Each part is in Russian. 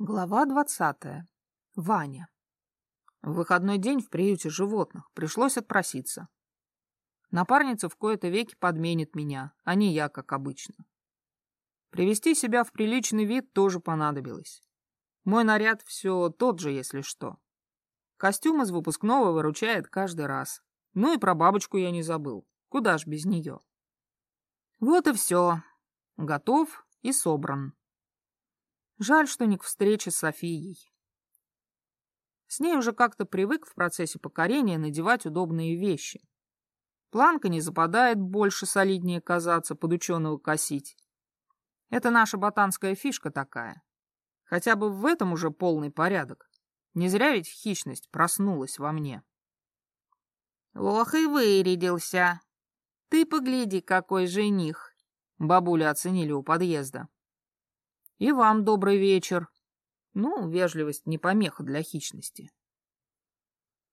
Глава двадцатая. Ваня. В выходной день в приюте животных пришлось отпроситься. Напарница в кои-то веки подменит меня, а не я, как обычно. Привести себя в приличный вид тоже понадобилось. Мой наряд все тот же, если что. Костюм из выпускного выручает каждый раз. Ну и про бабочку я не забыл. Куда ж без нее? Вот и все. Готов и собран. Жаль, что не к встрече с Софией. С ней уже как-то привык в процессе покорения надевать удобные вещи. Планка не западает больше солиднее казаться, под ученого косить. Это наша ботанская фишка такая. Хотя бы в этом уже полный порядок. Не зря ведь хищность проснулась во мне. Ох и вырядился. Ты погляди, какой жених. Бабули оценили у подъезда. И вам добрый вечер. Ну, вежливость не помеха для хищности.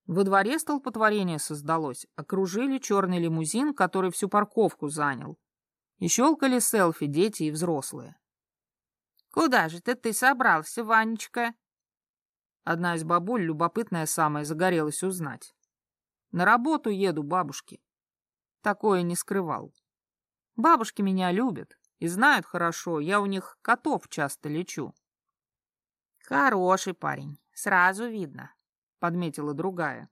Во дворе столпотворение создалось. Окружили черный лимузин, который всю парковку занял. И щелкали селфи дети и взрослые. «Куда же ты, ты собрался, Ванечка?» Одна из бабуль, любопытная самая, загорелась узнать. «На работу еду, бабушки». Такое не скрывал. Бабушки меня любят, и знают хорошо, я у них котов часто лечу. Хороший парень, сразу видно, подметила другая.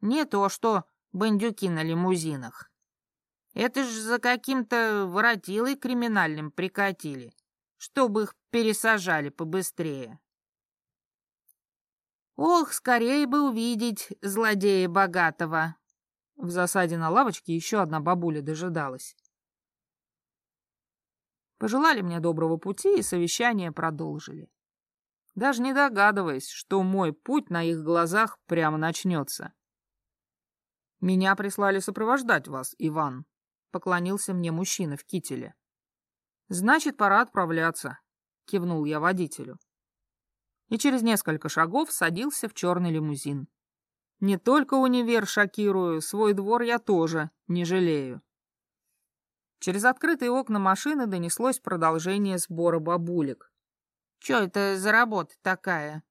Не то, что бандюки на лимузинах. Это ж за каким-то воротилой криминальным прикатили, чтобы их пересажали побыстрее. Ох, скорее бы увидеть злодея богатого. В засаде на лавочке еще одна бабуля дожидалась. Пожелали мне доброго пути и совещание продолжили. Даже не догадываясь, что мой путь на их глазах прямо начнется. «Меня прислали сопровождать вас, Иван», — поклонился мне мужчина в кителе. «Значит, пора отправляться», — кивнул я водителю. И через несколько шагов садился в черный лимузин. Не только универ шокирую, свой двор я тоже не жалею. Через открытые окна машины донеслось продолжение сбора бабулек. «Чё это за работа такая?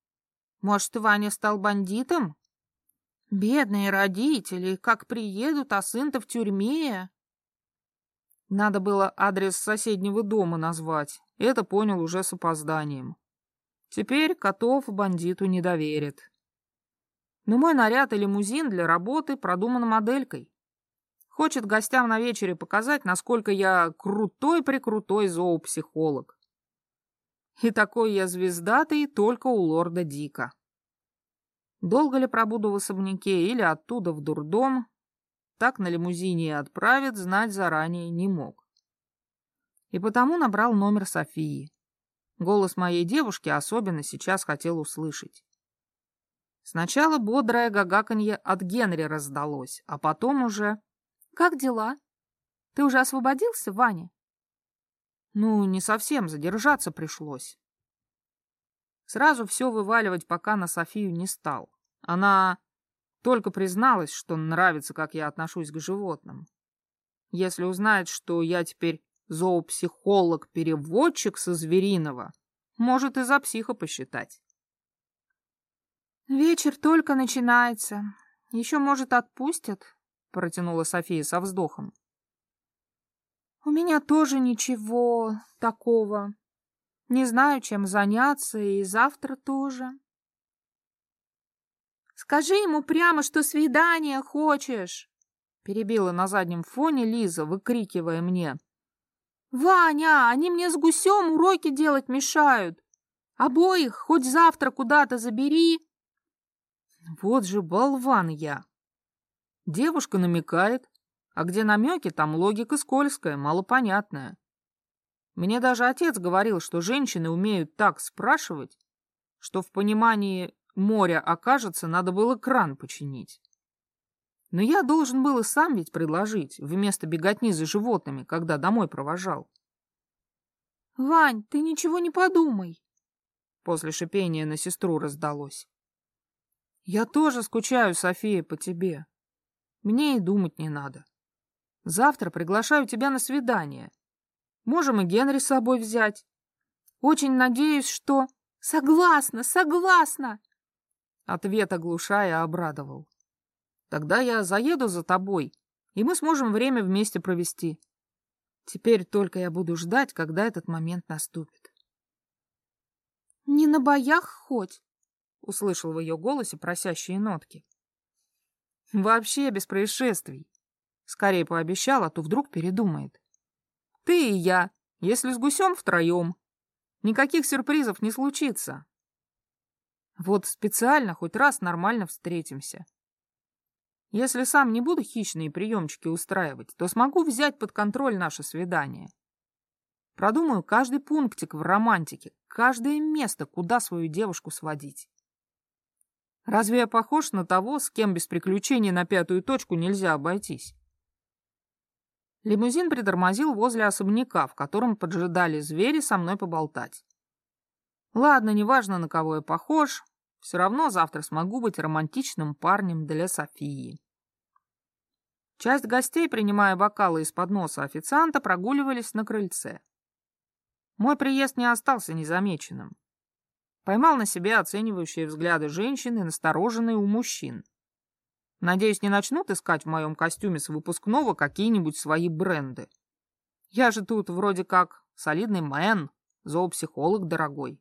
Может, Ваня стал бандитом? Бедные родители, как приедут, а сын-то в тюрьме». Надо было адрес соседнего дома назвать. Это понял уже с опозданием. Теперь котов бандиту не доверит. Но мой наряд и лимузин для работы продуман моделькой. Хочет гостям на вечере показать, насколько я крутой-прикрутой зоопсихолог. И такой я звездатый только у лорда Дика. Долго ли пробуду в особняке или оттуда в дурдом, так на лимузине и отправит, знать заранее не мог. И потому набрал номер Софии. Голос моей девушки особенно сейчас хотел услышать. Сначала бодрое гагаканье от Генри раздалось, а потом уже как дела? Ты уже освободился, Ваня? Ну, не совсем, задержаться пришлось. Сразу все вываливать пока на Софию не стал. Она только призналась, что нравится, как я отношусь к животным. Если узнает, что я теперь зоопсихолог-переводчик со звериного, может и за психа посчитать. Вечер только начинается. Еще, может, отпустят, протянула София со вздохом. У меня тоже ничего такого. Не знаю, чем заняться, и завтра тоже. Скажи ему прямо, что свидание хочешь, перебила на заднем фоне Лиза, выкрикивая мне. Ваня, они мне с гусем уроки делать мешают. Обоих хоть завтра куда-то забери. Вот же болван я. Девушка намекает, а где намеки, там логика скользкая, малопонятная. Мне даже отец говорил, что женщины умеют так спрашивать, что в понимании моря окажется, надо было кран починить. Но я должен был и сам ведь предложить, вместо беготни за животными, когда домой провожал. — Вань, ты ничего не подумай. После шипения на сестру раздалось. — Я тоже скучаю, София, по тебе. Мне и думать не надо. Завтра приглашаю тебя на свидание. Можем и Генри с собой взять. Очень надеюсь, что Согласна, согласна. Ответ оглушая обрадовал. Тогда я заеду за тобой, и мы сможем время вместе провести. Теперь только я буду ждать, когда этот момент наступит. «Не на боях хоть?» — услышал в ее голосе просящие нотки. «Вообще без происшествий. Скорее пообещал, а то вдруг передумает. Ты и я, если с гусем втроем. Никаких сюрпризов не случится. Вот специально хоть раз нормально встретимся. Если сам не буду хищные приемчики устраивать, то смогу взять под контроль наше свидание. Продумаю каждый пунктик в романтике, каждое место, куда свою девушку сводить. Разве я похож на того, с кем без приключений на пятую точку нельзя обойтись? Лимузин притормозил возле особняка, в котором поджидали звери со мной поболтать. Ладно, неважно, на кого я похож, все равно завтра смогу быть романтичным парнем для Софии. Часть гостей, принимая бокалы из-под носа официанта, прогуливались на крыльце. Мой приезд не остался незамеченным. Поймал на себе оценивающие взгляды женщин и настороженные у мужчин. Надеюсь, не начнут искать в моем костюме с выпускного какие-нибудь свои бренды. Я же тут вроде как солидный мэн, зоопсихолог дорогой.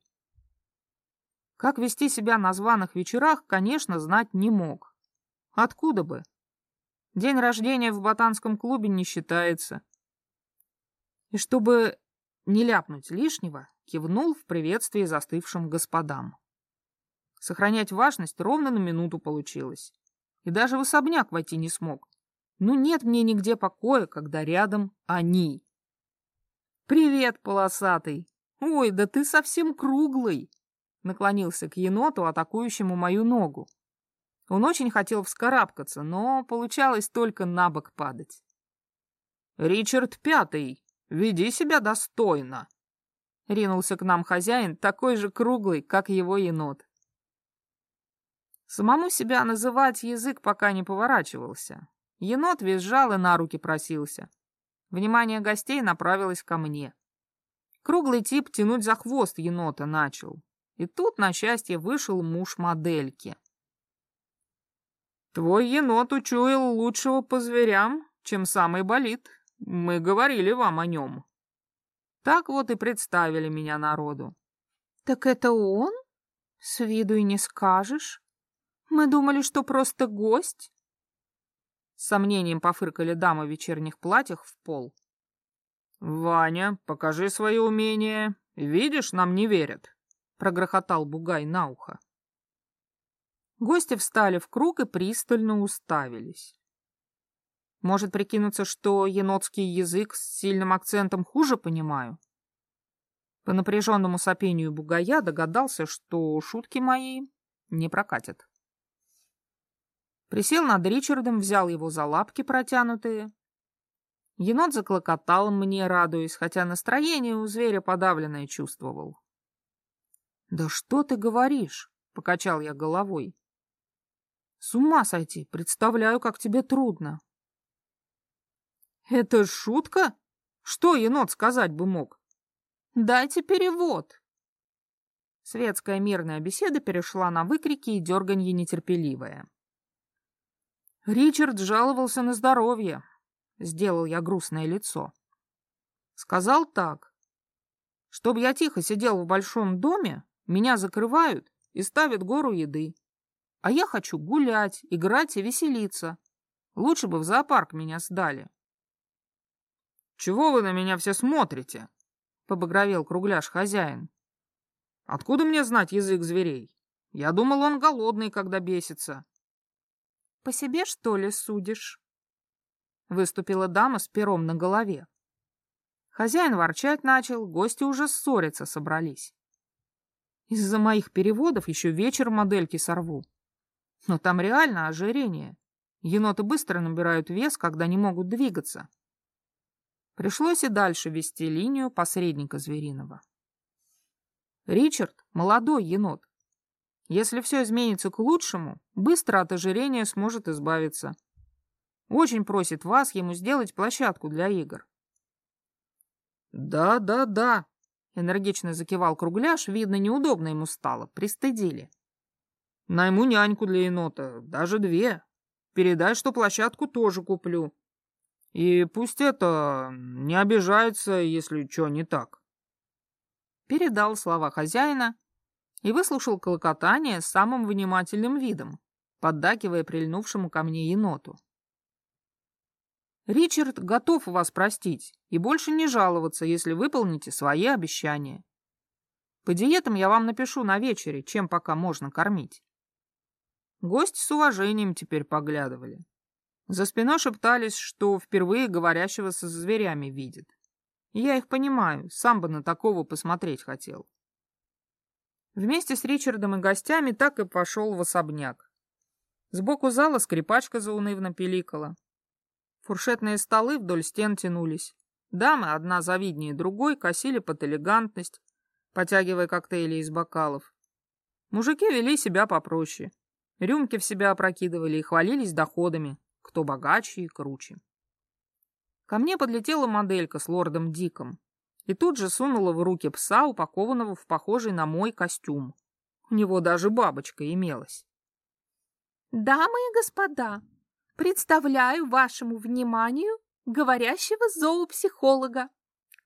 Как вести себя на званых вечерах, конечно, знать не мог. Откуда бы? День рождения в ботанском клубе не считается. И чтобы не ляпнуть лишнего, кивнул в приветствии застывшим господам. Сохранять важность ровно на минуту получилось. И даже в особняк войти не смог. Ну нет мне нигде покоя, когда рядом они. «Привет, полосатый! Ой, да ты совсем круглый!» Наклонился к еноту, атакующему мою ногу. Он очень хотел вскарабкаться, но получалось только на бок падать. «Ричард Пятый, веди себя достойно!» Ринулся к нам хозяин, такой же круглый, как его енот. Самому себя называть язык пока не поворачивался. Енот визжал и на руки просился. Внимание гостей направилось ко мне. Круглый тип тянуть за хвост енота начал. И тут, на счастье, вышел муж модельки. «Твой енот учуял лучшего по зверям, чем самый болит. Мы говорили вам о нем». Так вот и представили меня народу. «Так это он? С виду и не скажешь. Мы думали, что просто гость». С сомнением пофыркали дамы в вечерних платьях в пол. «Ваня, покажи свое умение. Видишь, нам не верят». — прогрохотал Бугай на ухо. Гости встали в круг и пристально уставились. Может прикинуться, что енотский язык с сильным акцентом хуже понимаю? По напряженному сопению бугая догадался, что шутки мои не прокатят. Присел над Ричардом, взял его за лапки протянутые. Енот заклокотал мне, радуясь, хотя настроение у зверя подавленное чувствовал. «Да что ты говоришь?» — покачал я головой. «С ума сойти! Представляю, как тебе трудно!» «Это шутка? Что енот сказать бы мог?» «Дайте перевод!» Светская мирная беседа перешла на выкрики и дерганье нетерпеливое. Ричард жаловался на здоровье. Сделал я грустное лицо. Сказал так. Чтоб я тихо сидел в большом доме, меня закрывают и ставят гору еды. А я хочу гулять, играть и веселиться. Лучше бы в зоопарк меня сдали. — Чего вы на меня все смотрите? — побагровел кругляш хозяин. — Откуда мне знать язык зверей? Я думал, он голодный, когда бесится. — По себе, что ли, судишь? Выступила дама с пером на голове. Хозяин ворчать начал, гости уже ссориться собрались. Из-за моих переводов еще вечер модельки сорву. Но там реально ожирение. Еноты быстро набирают вес, когда не могут двигаться. Пришлось и дальше вести линию посредника звериного. Ричард — молодой енот. Если все изменится к лучшему, быстро от ожирения сможет избавиться. Очень просит вас ему сделать площадку для игр. «Да, да, да», Энергично закивал кругляш, видно, неудобно ему стало, пристыдили. Найму няньку для енота, даже две. Передай, что площадку тоже куплю. И пусть это не обижается, если что не так. Передал слова хозяина и выслушал колокотание с самым внимательным видом, поддакивая прильнувшему ко мне еноту. Ричард готов вас простить и больше не жаловаться, если выполните свои обещания. По диетам я вам напишу на вечере, чем пока можно кормить. Гости с уважением теперь поглядывали. За спиной шептались, что впервые говорящего со зверями видит. Я их понимаю, сам бы на такого посмотреть хотел. Вместе с Ричардом и гостями так и пошел в особняк. Сбоку зала скрипачка заунывно пиликала. Фуршетные столы вдоль стен тянулись. Дамы, одна завиднее другой, косили под элегантность, потягивая коктейли из бокалов. Мужики вели себя попроще. Рюмки в себя опрокидывали и хвалились доходами, кто богаче и круче. Ко мне подлетела моделька с лордом Диком и тут же сунула в руки пса, упакованного в похожий на мой костюм. У него даже бабочка имелась. «Дамы и господа, Представляю вашему вниманию говорящего зоопсихолога.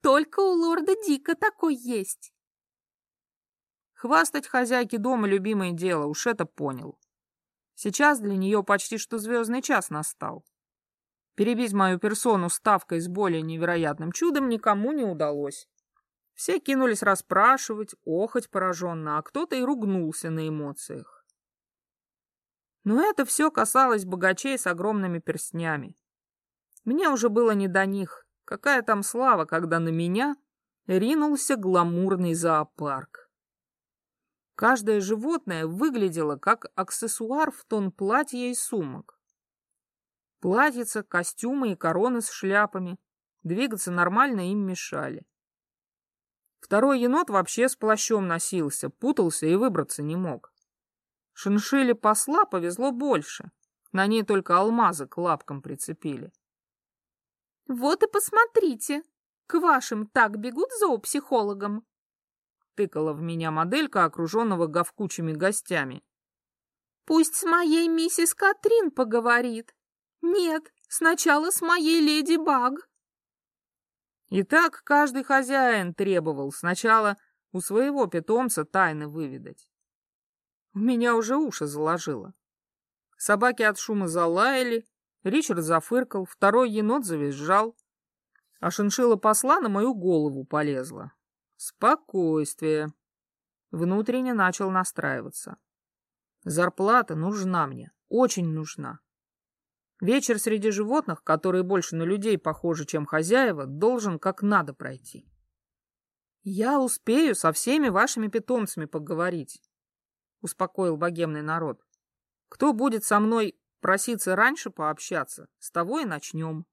Только у лорда Дика такой есть. Хвастать хозяйке дома любимое дело, уж это понял. Сейчас для нее почти что звездный час настал. Перебить мою персону ставкой с более невероятным чудом никому не удалось. Все кинулись расспрашивать, охоть пораженно, а кто-то и ругнулся на эмоциях. Но это все касалось богачей с огромными перстнями. Мне уже было не до них. Какая там слава, когда на меня ринулся гламурный зоопарк. Каждое животное выглядело как аксессуар в тон платья и сумок. Платьица, костюмы и короны с шляпами. Двигаться нормально им мешали. Второй енот вообще с плащом носился, путался и выбраться не мог. Шиншиле посла повезло больше. На ней только алмазы к лапкам прицепили. «Вот и посмотрите, к вашим так бегут зоопсихологам!» Тыкала в меня моделька, окруженного говкучими гостями. «Пусть с моей миссис Катрин поговорит. Нет, сначала с моей леди Баг». И так каждый хозяин требовал сначала у своего питомца тайны выведать. У меня уже уши заложило. Собаки от шума залаяли, Ричард зафыркал, второй енот завизжал, а шиншила посла на мою голову полезла. Спокойствие. Внутренне начал настраиваться. Зарплата нужна мне, очень нужна. Вечер среди животных, которые больше на людей похожи, чем хозяева, должен как надо пройти. Я успею со всеми вашими питомцами поговорить. — успокоил богемный народ. «Кто будет со мной проситься раньше пообщаться, с того и начнем».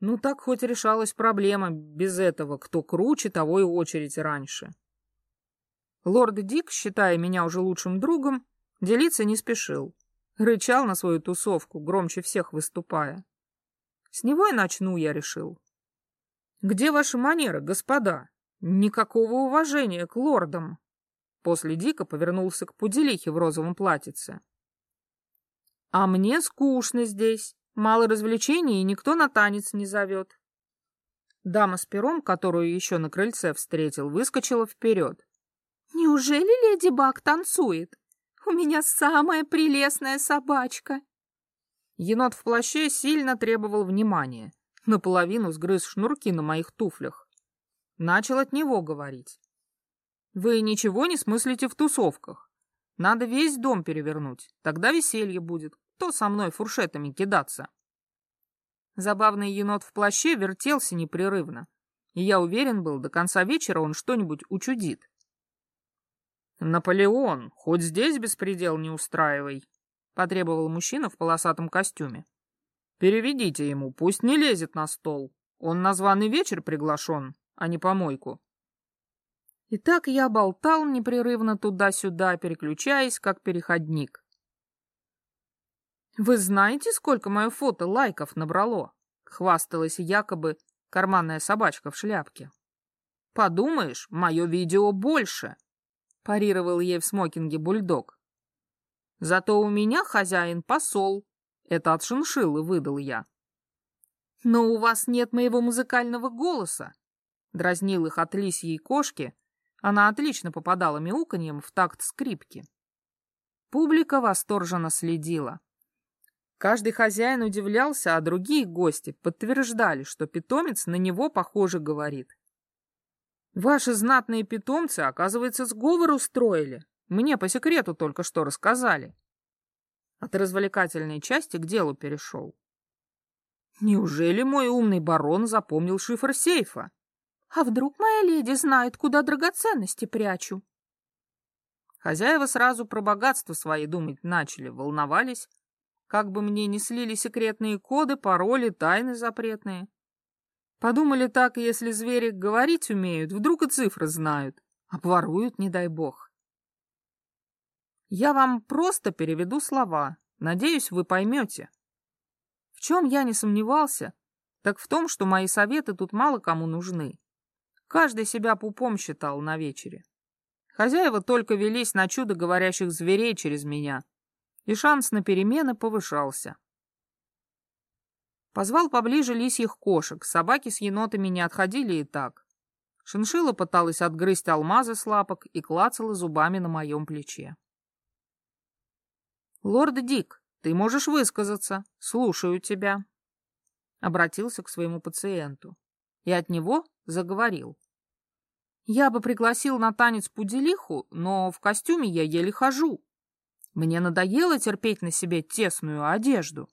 Ну так хоть решалась проблема без этого, кто круче, того и очередь раньше. Лорд Дик, считая меня уже лучшим другом, делиться не спешил. Рычал на свою тусовку, громче всех выступая. С него и начну, я решил. Где ваши манеры, господа? Никакого уважения к лордам. После Дика повернулся к пуделихе в розовом платьице. «А мне скучно здесь. Мало развлечений, и никто на танец не зовет». Дама с пером, которую еще на крыльце встретил, выскочила вперед. «Неужели леди Баг танцует? У меня самая прелестная собачка!» Енот в плаще сильно требовал внимания. Наполовину сгрыз шнурки на моих туфлях. Начал от него говорить. Вы ничего не смыслите в тусовках. Надо весь дом перевернуть, тогда веселье будет. Кто со мной фуршетами кидаться? Забавный енот в плаще вертелся непрерывно, и я уверен был, до конца вечера он что-нибудь учудит. «Наполеон, хоть здесь беспредел не устраивай», — потребовал мужчина в полосатом костюме. «Переведите ему, пусть не лезет на стол. Он на званый вечер приглашен, а не помойку». И так я болтал непрерывно туда-сюда, переключаясь, как переходник. «Вы знаете, сколько мое фото лайков набрало?» — хвасталась якобы карманная собачка в шляпке. Подумаешь, мое видео больше, парировал ей в смокинге бульдог. Зато у меня хозяин посол. Это от шиншиллы выдал я. Но у вас нет моего музыкального голоса, дразнил их от лисьей кошки. Она отлично попадала мяуканьем в такт скрипки. Публика восторженно следила. Каждый хозяин удивлялся, а другие гости подтверждали, что питомец на него, похоже, говорит. Ваши знатные питомцы, оказывается, сговор устроили. Мне по секрету только что рассказали. От развлекательной части к делу перешел. Неужели мой умный барон запомнил шифр сейфа? А вдруг моя леди знает, куда драгоценности прячу? Хозяева сразу про богатство свои думать начали, волновались, как бы мне не слили секретные коды, пароли, тайны запретные. Подумали так, если звери говорить умеют, вдруг и цифры знают. Обворуют, не дай бог. Я вам просто переведу слова. Надеюсь, вы поймете. В чем я не сомневался, так в том, что мои советы тут мало кому нужны. Каждый себя пупом считал на вечере. Хозяева только велись на чудо говорящих зверей через меня, и шанс на перемены повышался. Позвал поближе лисьих кошек, собаки с енотами не отходили и так. Шиншила пыталась отгрызть алмазы с лапок и клацала зубами на моем плече. «Лорд Дик, ты можешь высказаться. Слушаю тебя». Обратился к своему пациенту. И от него заговорил. «Я бы пригласил на танец пуделиху, но в костюме я еле хожу. Мне надоело терпеть на себе тесную одежду.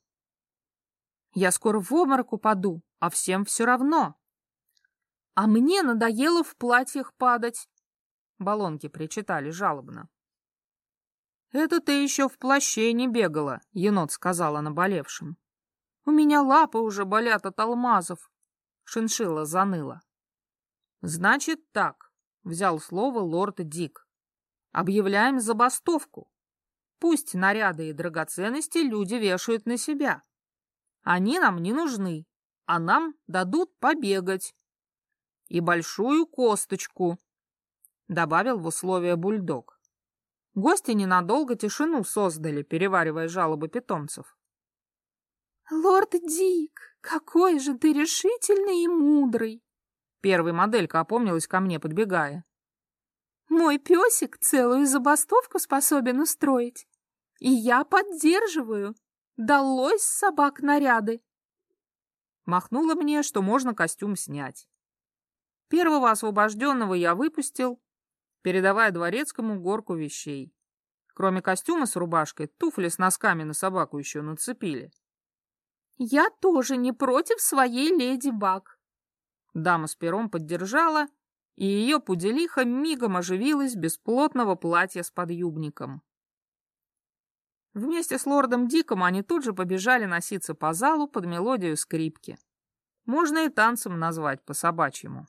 Я скоро в обморок упаду, а всем все равно. А мне надоело в платьях падать. Баллонки причитали жалобно. «Это ты еще в плаще не бегала», — енот сказала наболевшим. «У меня лапы уже болят от алмазов», — шиншилла заныла. «Значит так», — взял слово лорд Дик. «Объявляем забастовку. Пусть наряды и драгоценности люди вешают на себя. Они нам не нужны, а нам дадут побегать. И большую косточку, — добавил в условия бульдог. Гости ненадолго тишину создали, переваривая жалобы питомцев. «Лорд Дик, какой же ты решительный и мудрый!» Первая моделька опомнилась ко мне, подбегая. «Мой песик целую забастовку способен устроить, и я поддерживаю. Далось собак наряды. Махнула мне, что можно костюм снять. Первого освобожденного я выпустил, передавая дворецкому горку вещей. Кроме костюма с рубашкой, туфли с носками на собаку еще нацепили. «Я тоже не против своей леди Баг». Дама с пером поддержала, и ее пуделиха мигом оживилась без плотного платья с подъюбником. Вместе с лордом Диком они тут же побежали носиться по залу под мелодию скрипки. Можно и танцем назвать по-собачьему.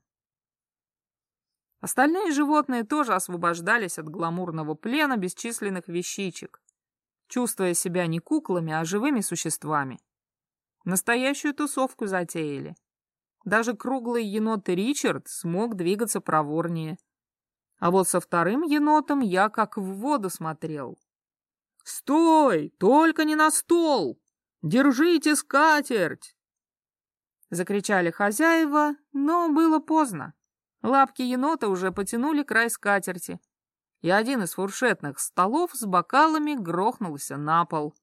Остальные животные тоже освобождались от гламурного плена бесчисленных вещичек, чувствуя себя не куклами, а живыми существами. Настоящую тусовку затеяли. Даже круглый енот Ричард смог двигаться проворнее. А вот со вторым енотом я как в воду смотрел. «Стой! Только не на стол! Держите скатерть!» Закричали хозяева, но было поздно. Лапки енота уже потянули край скатерти, и один из фуршетных столов с бокалами грохнулся на пол.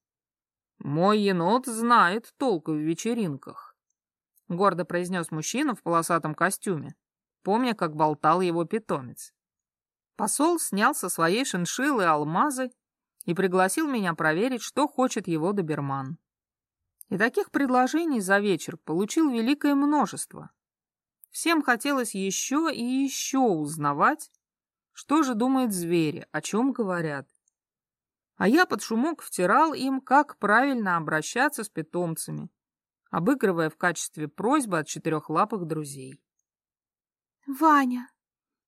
«Мой енот знает толк в вечеринках», — гордо произнес мужчина в полосатом костюме, помня, как болтал его питомец. Посол снял со своей шиншиллы алмазы и пригласил меня проверить, что хочет его доберман. И таких предложений за вечер получил великое множество. Всем хотелось еще и еще узнавать, что же думают звери, о чем говорят. А я под шумок втирал им, как правильно обращаться с питомцами, обыгрывая в качестве просьбы от четырехлапых друзей. «Ваня,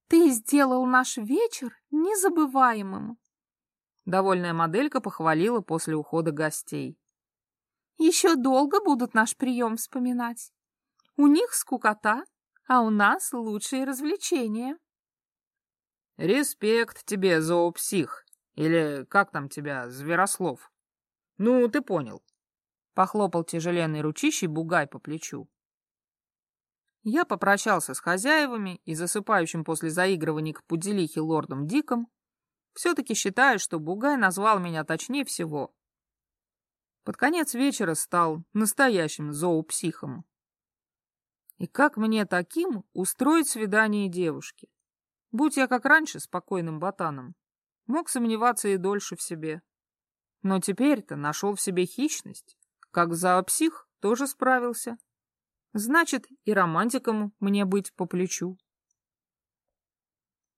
ты сделал наш вечер незабываемым!» Довольная моделька похвалила после ухода гостей. Еще долго будут наш прием вспоминать. У них скукота, а у нас лучшие развлечения. Респект тебе, зоопсих. Или как там тебя, Зверослов? Ну, ты понял. Похлопал тяжеленной ручищей бугай по плечу. Я попрощался с хозяевами и засыпающим после заигрываний к пуделихе лордом Диком. Все-таки считаю, что Бугай назвал меня точнее всего. Под конец вечера стал настоящим зоопсихом. И как мне таким устроить свидание девушки? Будь я как раньше спокойным ботаном, мог сомневаться и дольше в себе. Но теперь-то нашел в себе хищность. Как зоопсих тоже справился. Значит, и романтиком мне быть по плечу.